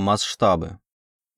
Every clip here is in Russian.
Масштабы.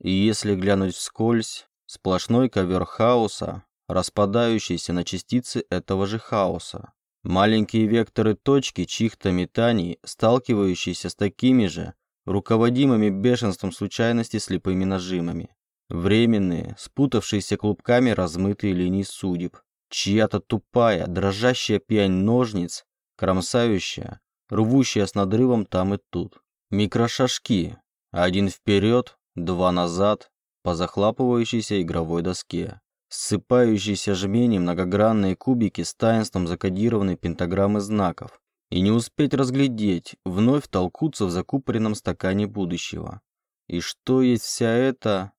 И если глянуть вскользь, сплошной ковер хаоса, распадающийся на частицы этого же хаоса. Маленькие векторы точки чьих-то метаний, сталкивающиеся с такими же, руководимыми бешенством случайности слепыми нажимами. Временные, спутавшиеся клубками размытые линии судеб. Чья-то тупая, дрожащая пьянь ножниц, кромсающая, рвущая с надрывом там и тут. Микрошажки. Один вперед, два назад, по захлапывающейся игровой доске ссыпающиеся жмени многогранные кубики с таинством закодированной пентаграммы знаков. И не успеть разглядеть, вновь толкутся в закупоренном стакане будущего. И что есть вся эта...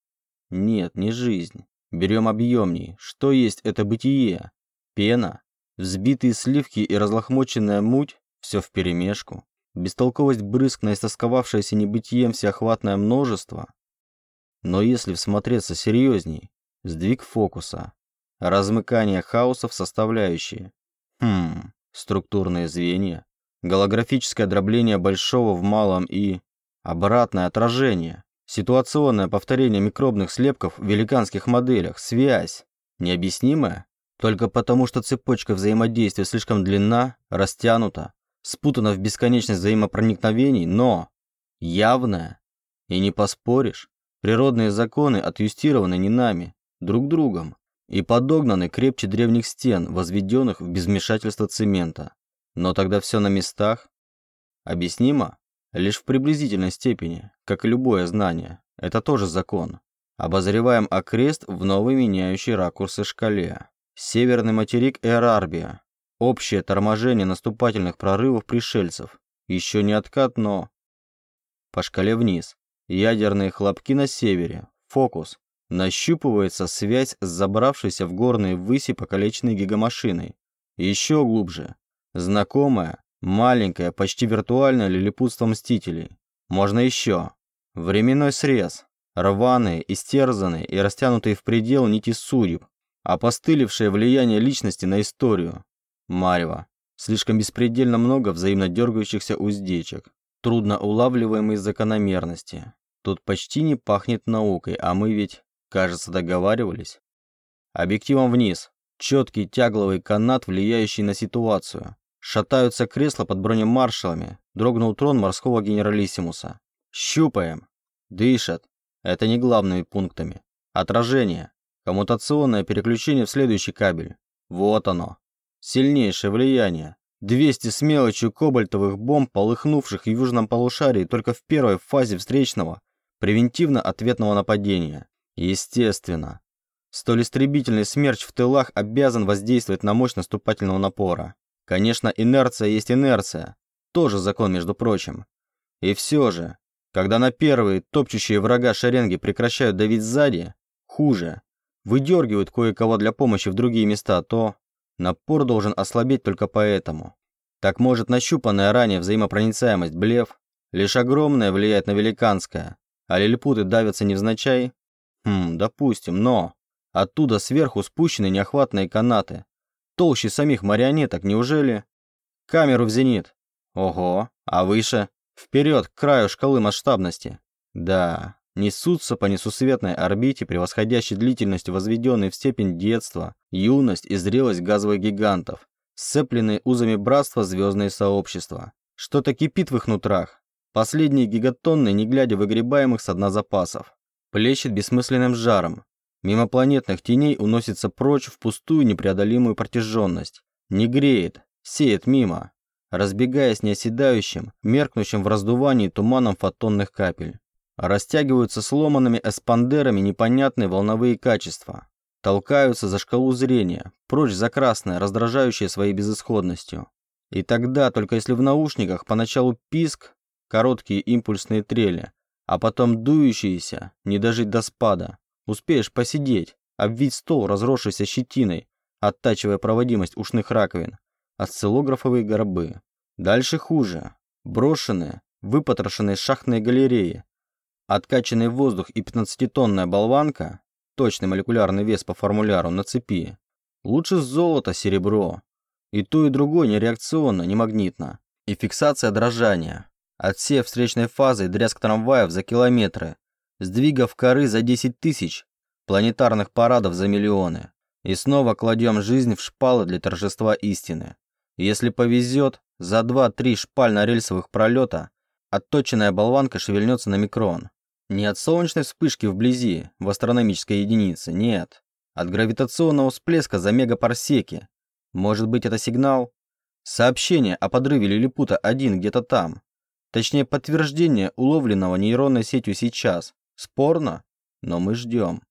Нет, не жизнь. Берем объемней. Что есть это бытие? Пена? Взбитые сливки и разлохмоченная муть? Все вперемешку. Бестолковость брызг на истосковавшееся небытием всеохватное множество? Но если всмотреться серьезней, Сдвиг фокуса. Размыкание хаоса в составляющие. Хм, структурные звенья. Голографическое дробление большого в малом и... Обратное отражение. Ситуационное повторение микробных слепков в великанских моделях. Связь. Необъяснимая? Только потому, что цепочка взаимодействия слишком длинна, растянута, спутана в бесконечность взаимопроникновений, но явная. И не поспоришь, природные законы отъюстированы не нами, друг другом и подогнаны крепче древних стен, возведенных в безвмешательство цемента. Но тогда все на местах. Объяснимо? Лишь в приблизительной степени, как и любое знание. Это тоже закон. Обозреваем окрест в новой меняющей ракурсы шкале. Северный материк Эрарбия. Общее торможение наступательных прорывов пришельцев. Еще не откат, но... По шкале вниз. Ядерные хлопки на севере. Фокус. Нащупывается связь с забравшейся в горные выси покалеченной гигамашиной. Еще глубже. Знакомая, маленькая, почти виртуальное лилипутство Мстителей. Можно еще. Временной срез. Рваные, истерзанные и растянутые в предел нити судеб. Опостылевшее влияние личности на историю. Марева. Слишком беспредельно много взаимно дергающихся уздечек. Трудно улавливаемые закономерности. Тут почти не пахнет наукой, а мы ведь... Кажется, договаривались. Объективом вниз. Четкий тягловый канат, влияющий на ситуацию. Шатаются кресла под бронемаршалами. Дрогнул трон морского генералиссимуса. Щупаем. Дышат. Это не главными пунктами. Отражение. Коммутационное переключение в следующий кабель. Вот оно. Сильнейшее влияние. 200 с мелочью кобальтовых бомб, полыхнувших в южном полушарии только в первой фазе встречного превентивно-ответного нападения. Естественно. Столь истребительный смерч в тылах обязан воздействовать на мощь наступательного напора. Конечно, инерция есть инерция. Тоже закон, между прочим. И все же, когда на первые топчущие врага шеренги прекращают давить сзади, хуже, выдергивают кое-кого для помощи в другие места, то напор должен ослабеть только поэтому. Так может нащупанная ранее взаимопроницаемость блеф, лишь огромная влияет на великанское, а лилипуты давятся невзначай, Хм, допустим, но... Оттуда сверху спущены неохватные канаты. Толще самих марионеток, неужели? Камеру в зенит. Ого, а выше? Вперед, к краю шкалы масштабности. Да, несутся по несусветной орбите, превосходящей длительностью возведенной в степень детства, юность и зрелость газовых гигантов, сцепленные узами братства звездные сообщества. Что-то кипит в их нутрах. Последние гигатонны, не глядя выгребаемых с дна запасов плещет бессмысленным жаром. Мимо планетных теней уносится прочь в пустую непреодолимую протяженность. Не греет, сеет мимо, разбегаясь неоседающим, меркнущим в раздувании туманом фотонных капель. Растягиваются сломанными эспандерами непонятные волновые качества. Толкаются за шкалу зрения, прочь за красное, раздражающее своей безысходностью. И тогда, только если в наушниках поначалу писк, короткие импульсные трели, а потом дующиеся, не дожить до спада. Успеешь посидеть, обвить стол, разросшийся щетиной, оттачивая проводимость ушных раковин, осциллографовые гробы. Дальше хуже. Брошенные, выпотрошенные шахтные галереи, откачанный воздух и 15-тонная болванка, точный молекулярный вес по формуляру на цепи. Лучше золото, серебро. И то, и другое не реакционно, не магнитно. И фиксация дрожания. Отсев встречной фазой, дрязг трамваев за километры, сдвигов коры за 10 тысяч, планетарных парадов за миллионы. И снова кладем жизнь в шпалы для торжества истины. Если повезет, за 2-3 шпально-рельсовых пролета отточенная болванка шевельнется на микрон. Не от солнечной вспышки вблизи, в астрономической единице, нет. От гравитационного всплеска за мегапарсеки. Может быть, это сигнал? Сообщение о подрыве Лилипута-1 где-то там. Точнее, подтверждение уловленного нейронной сетью сейчас. Спорно, но мы ждем.